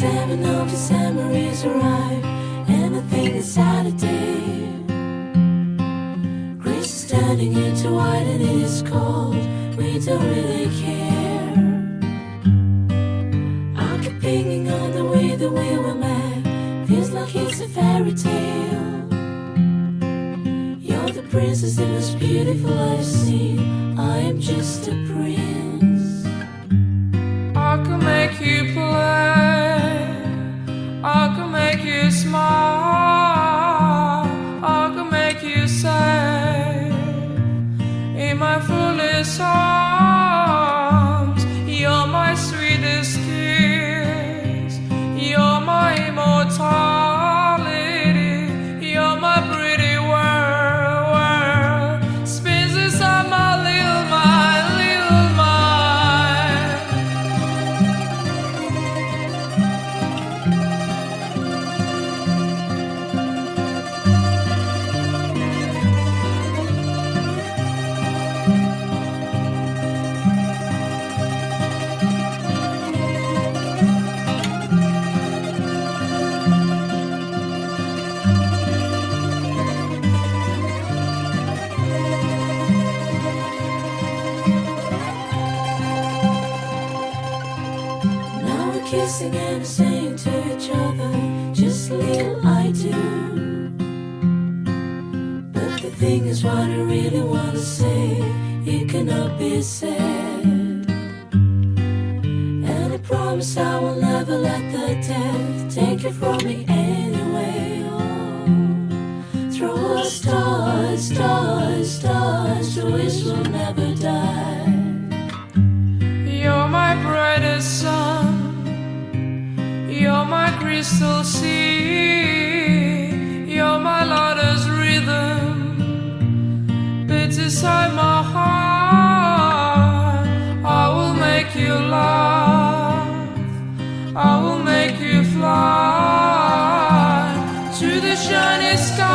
seven of December is arrived, and I think it's Saturday. Grace is turning into white and it is cold. We don't really care. I keep pinging on the way that we were met. Feels like it's a fairy tale. You're the princess, the most beautiful I've seen. I smile. I can make you say in my foolish arms, kissing and saying to each other, just little I do. But the thing is, what I really want to say, it cannot be said. And I promise I will never let the death take it from me anyway. Oh, throw a star, star, star, so wish will never die. You're my brightest crystal sea. You're my lover's rhythm, beats inside my heart. I will make you laugh. I will make you fly to the shining sky.